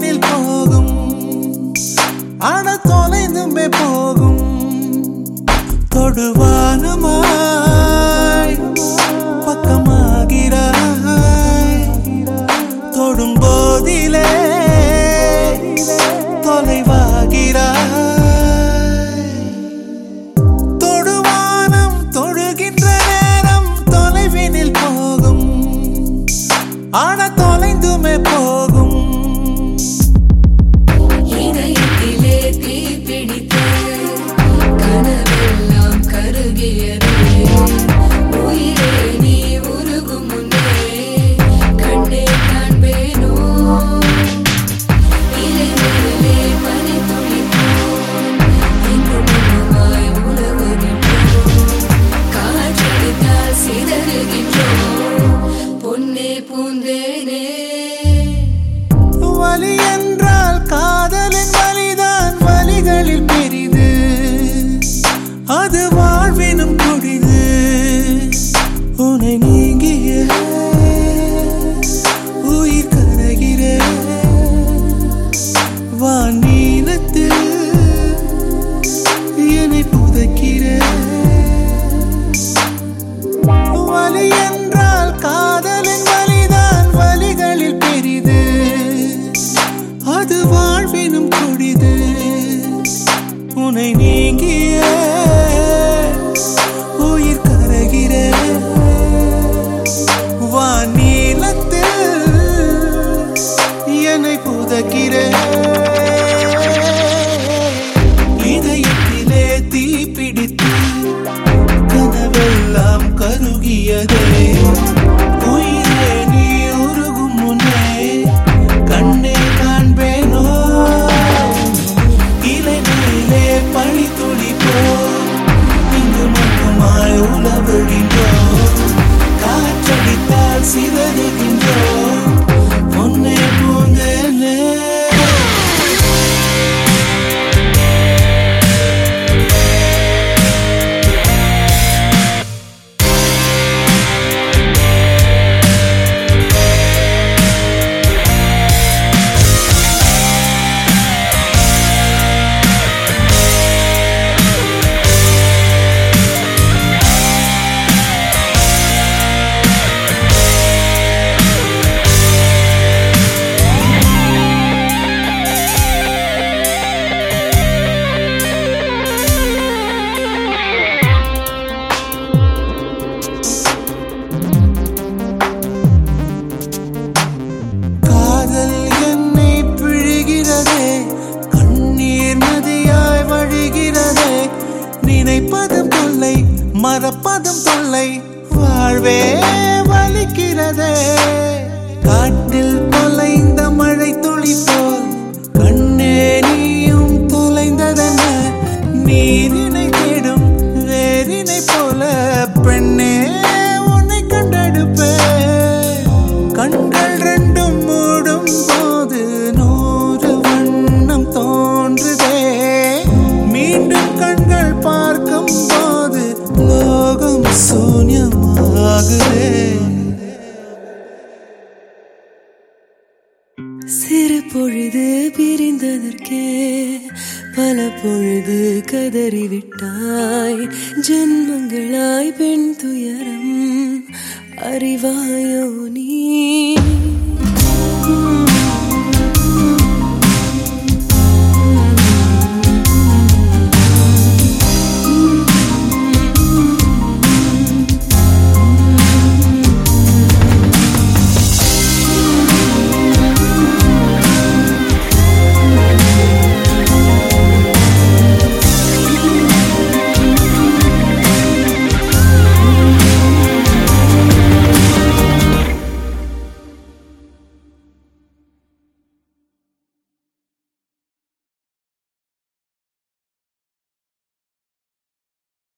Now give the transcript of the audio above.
baby. நினைப்பதும் தொல்லை மறப்பதும் தொல்லை. வாழ்வே வலிக்கிறதே. காட்டில் தொலைந்து இப்பொழுது பிரிந்ததற்கே பல பொழுது கதறிவிட்டாய். ஜென்மங்களாய் பெண் துயரம் அறிவாயோ நீ?